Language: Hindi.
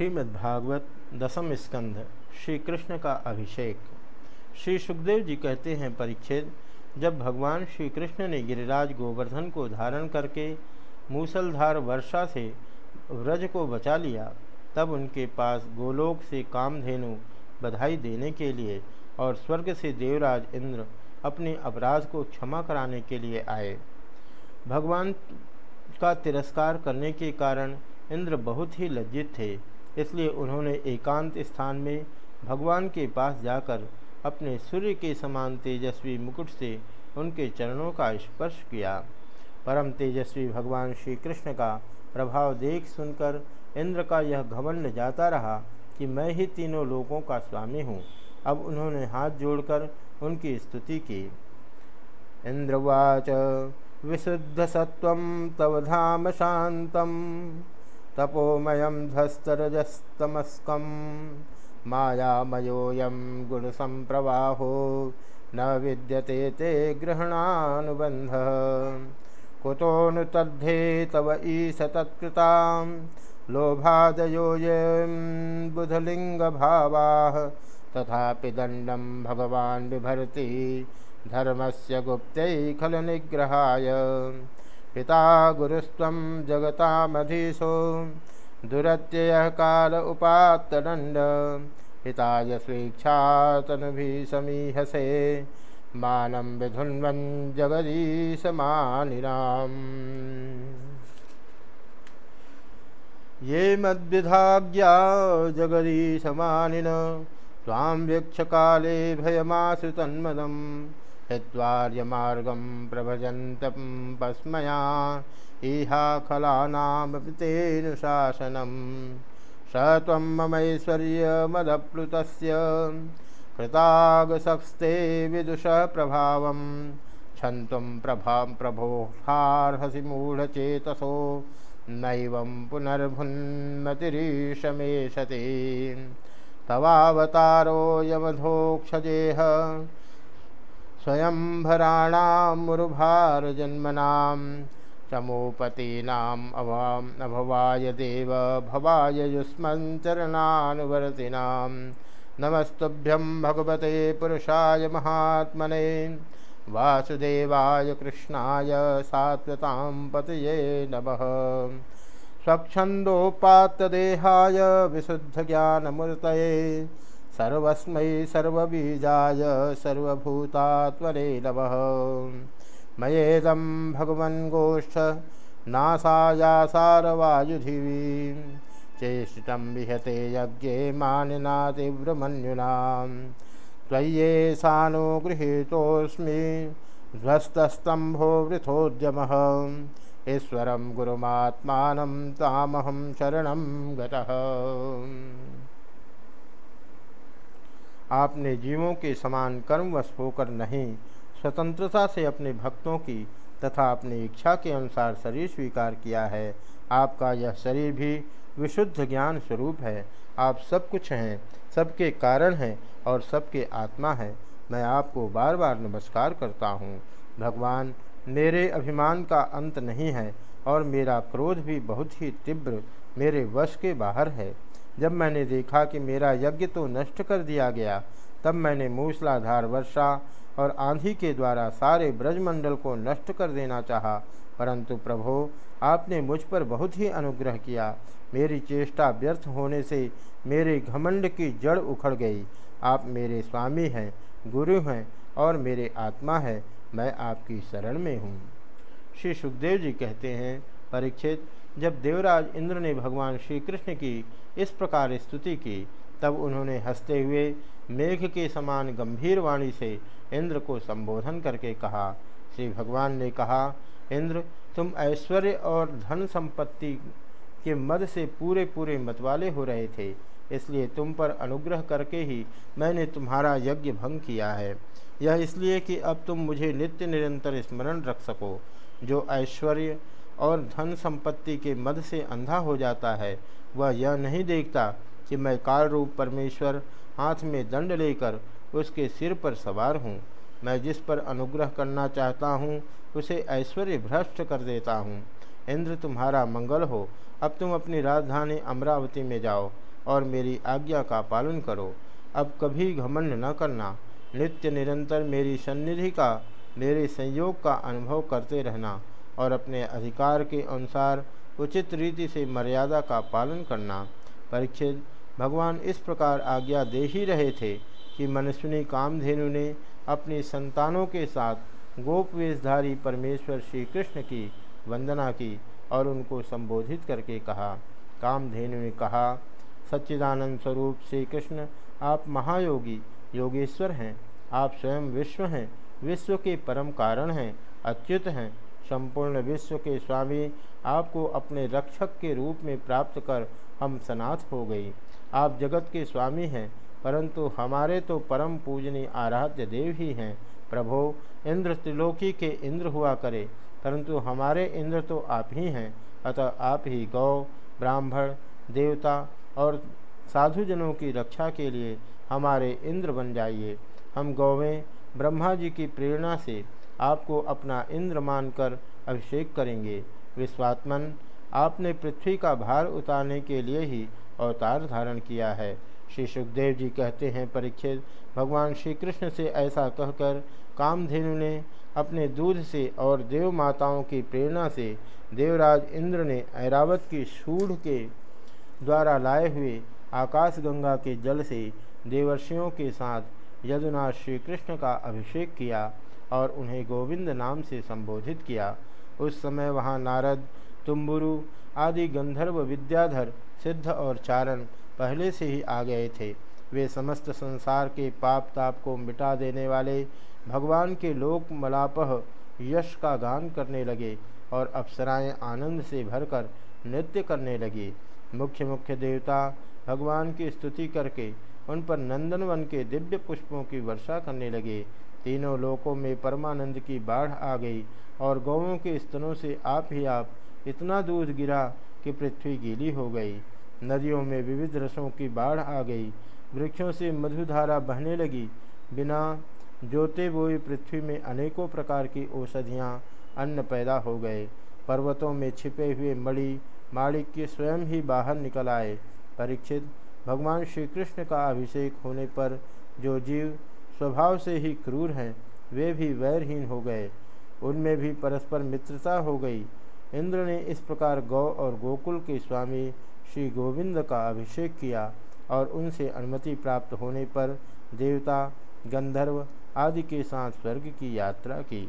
श्रीमद्भागवत दसम स्कंध श्री कृष्ण का अभिषेक। श्री सुखदेव जी कहते हैं परीक्षित जब भगवान श्री कृष्ण ने गिरिराज गोवर्धन को धारण करके मूसलधार वर्षा से व्रज को बचा लिया, तब उनके पास गोलोक से कामधेनु बधाई देने के लिए और स्वर्ग से देवराज इंद्र अपने अपराध को क्षमा कराने के लिए आए। भगवान का तिरस्कार करने के कारण इंद्र बहुत ही लज्जित थे। इसलिए उन्होंने एकांत स्थान में भगवान के पास जाकर अपने सूर्य के समान तेजस्वी मुकुट से उनके चरणों का स्पर्श किया। परम तेजस्वी भगवान श्री कृष्ण का प्रभाव देख सुनकर इंद्र का यह घमंड जाता रहा कि मैं ही तीनों लोगों का स्वामी हूँ। अब उन्होंने हाथ जोड़कर उनकी स्तुति की। इंद्रवाच, विशुद्ध सत्व तव धाम शांतम। तपोमयं धस्तरजस्तमस्कं मायामयोऽयं गुणसम्प्रवाहो न विद्यते ते ग्रहणानुबन्धः कुतो नु तद्धे तव ईश तत्कृतां लोभादयोऽयं बुधलिङ्गभावाः। तथापि दण्डं भगवान् बिभर्ति धर्मस्य गुप्तै खलु निग्रहाय। पिता गुरुस्व जगतामधीशो। दुरत्यय काल उपात्तदंड हिताय स्वेच्छातनुभि समीहसे मानं विधुन्वन् जगदीशमानिनाम्। ये मद्विधाज्ञा जगदीशमानिन। त्वां वीक्षकाले भयमाश्रितन्मदम्। हित्वार्यमार्गं प्रभजन्तं पस्मया इहाखलानामपि तेनुशासनं स त्वं ममैश्वर्यमदप्लुतस्य कृतागसक्स्ते विदुषः प्रभावं। क्षन्तुं प्रभा प्रभोहार्हसि मूढचेतसो। नैवं पुनर्भुन्मतिरीशमेशते तवावतारो यमधोक्षजेह। स्वयंभराणामुरुभारजन्मनां चमोपतीनाम् अवाम् अभवाय देव, भवाय युष्मञ्चरणानुवर्तिनां नमस्तुभ्यं भगवते पुरुषाय महात्मने। वासुदेवाय कृष्णाय सात्वतां पतये नमः। स्वच्छन्दोपात्तदेहाय विशुद्धज्ञानमूर्तये। सर्वस्मै सर्वबीजाय सर्वभूतात्मने नमः। मयेदं भगवन् गोष्ठ नासायासारवायुधिवीं चेष्टितं विहते यज्ञे मानिना तीव्रमन्युनां। त्वय्येषानुगृहीतोऽस्मि ध्वस्तस्तम्भो वृथोद्यमः। ईश्वरं गुरुमात्मानं तामहं शरणं गतः। आपने जीवों के समान कर्मवश होकर नहीं, स्वतंत्रता से अपने भक्तों की तथा अपनी इच्छा के अनुसार शरीर स्वीकार किया है। आपका यह शरीर भी विशुद्ध ज्ञान स्वरूप है। आप सब कुछ हैं, सबके कारण हैं और सबके आत्मा हैं। मैं आपको बार बार नमस्कार करता हूँ। भगवान, मेरे अभिमान का अंत नहीं है और मेरा क्रोध भी बहुत ही तीव्र मेरे वश के बाहर है। जब मैंने देखा कि मेरा यज्ञ तो नष्ट कर दिया गया, तब मैंने मूसलाधार वर्षा और आंधी के द्वारा सारे ब्रजमंडल को नष्ट कर देना चाहा। परंतु प्रभो, आपने मुझ पर बहुत ही अनुग्रह किया। मेरी चेष्टा व्यर्थ होने से मेरे घमंड की जड़ उखड़ गई। आप मेरे स्वामी हैं, गुरु हैं और मेरे आत्मा है। मैं आपकी शरण में हूँ। श्री सुखदेव जी कहते हैं, परीक्षित जब देवराज इंद्र ने भगवान श्री कृष्ण की इस प्रकार स्तुति की, तब उन्होंने हँसते हुए मेघ के समान गंभीर वाणी से इंद्र को संबोधन करके कहा। श्री भगवान ने कहा, इंद्र, तुम ऐश्वर्य और धन संपत्ति के मद से पूरे पूरे मतवाले हो रहे थे, इसलिए तुम पर अनुग्रह करके ही मैंने तुम्हारा यज्ञ भंग किया है। यह इसलिए कि अब तुम मुझे नित्य निरंतर स्मरण रख सको, जो ऐश्वर्य और धन संपत्ति के मद से अंधा हो जाता है। वह यह नहीं देखता कि मैं काल रूप परमेश्वर हाथ में दंड लेकर उसके सिर पर सवार हूँ। मैं जिस पर अनुग्रह करना चाहता हूँ, उसे ऐश्वर्य भ्रष्ट कर देता हूँ। इंद्र, तुम्हारा मंगल हो। अब तुम अपनी राजधानी अमरावती में जाओ और मेरी आज्ञा का पालन करो। अब कभी घमंड न करना। नित्य निरंतर मेरी सन्निधि का, मेरे संयोग का अनुभव करते रहना। और अपने अधिकार के अनुसार उचित रीति से मर्यादा का पालन करना। परीक्षित, भगवान इस प्रकार आज्ञा दे ही रहे थे कि मनुष्यनी कामधेनु ने अपनी संतानों के साथ गोपवेशधारी परमेश्वर श्री कृष्ण की वंदना की और उनको संबोधित करके कहा। कामधेनु ने कहा, सच्चिदानंद स्वरूप श्री कृष्ण आप महायोगी योगेश्वर हैं। आप स्वयं विश्व हैं, विश्व के परम कारण हैं, अच्युत हैं संपूर्ण विश्व के स्वामी आपको अपने रक्षक के रूप में प्राप्त कर हम सनाथ हो गई। आप जगत के स्वामी हैं, परंतु हमारे तो परम पूजनीय आराध्य देव ही हैं। प्रभो, इंद्र त्रिलोकी के इंद्र हुआ करे, परंतु हमारे इंद्र तो आप ही हैं। अतः आप ही गौ, ब्राह्मण, देवता और साधुजनों की रक्षा के लिए हमारे इंद्र बन जाइए। हम गौवें, ब्रह्मा जी की प्रेरणा से आपको अपना इंद्र मानकर अभिषेक करेंगे। विश्वात्मन, आपने पृथ्वी का भार उतारने के लिए ही अवतार धारण किया है। श्री सुखदेव जी कहते हैं परीक्षित, भगवान श्री कृष्ण से ऐसा कहकर कामधेनु ने अपने दूध से और देव माताओं की प्रेरणा से देवराज इंद्र ने ऐरावत की सूढ़ के द्वारा लाए हुए आकाश गंगा के जल से देवर्षियों के साथ यदुनाथ श्री कृष्ण का अभिषेक किया। और उन्हें गोविंद नाम से संबोधित किया। उस समय वहाँ नारद, तुम्बुरु आदि गंधर्व विद्याधर, सिद्ध और चारण पहले से ही आ गए थे। वे समस्त संसार के पाप ताप को मिटा देने वाले भगवान के लोक मलापह यश का गान करने लगे और अप्सराएँ आनंद से भरकर नृत्य करने लगी। मुख्य मुख्य देवता भगवान की स्तुति करके उन पर नंदनवन के दिव्य पुष्पों की वर्षा करने लगे। तीनों लोकों में परमानंद की बाढ़ आ गई और गौों के स्तनों से आप ही आप इतना दूध गिरा कि पृथ्वी गीली हो गई। नदियों में विविध रसों की बाढ़ आ गई। वृक्षों से मधुधारा बहने लगी। बिना जोते बोए पृथ्वी में अनेकों प्रकार की औषधियाँ, अन्न पैदा हो गए। पर्वतों में छिपे हुए मणि के स्वयं ही बाहर निकल आए। परीक्षित, भगवान श्री कृष्ण का अभिषेक होने पर जो जीव स्वभाव से ही क्रूर हैं, वे भी वैरहीन हो गए। उनमें भी परस्पर मित्रता हो गई। इंद्र ने इस प्रकार गौ और गोकुल के स्वामी श्री गोविंद का अभिषेक किया और उनसे अनुमति प्राप्त होने पर देवता, गंधर्व आदि के साथ स्वर्ग की यात्रा की।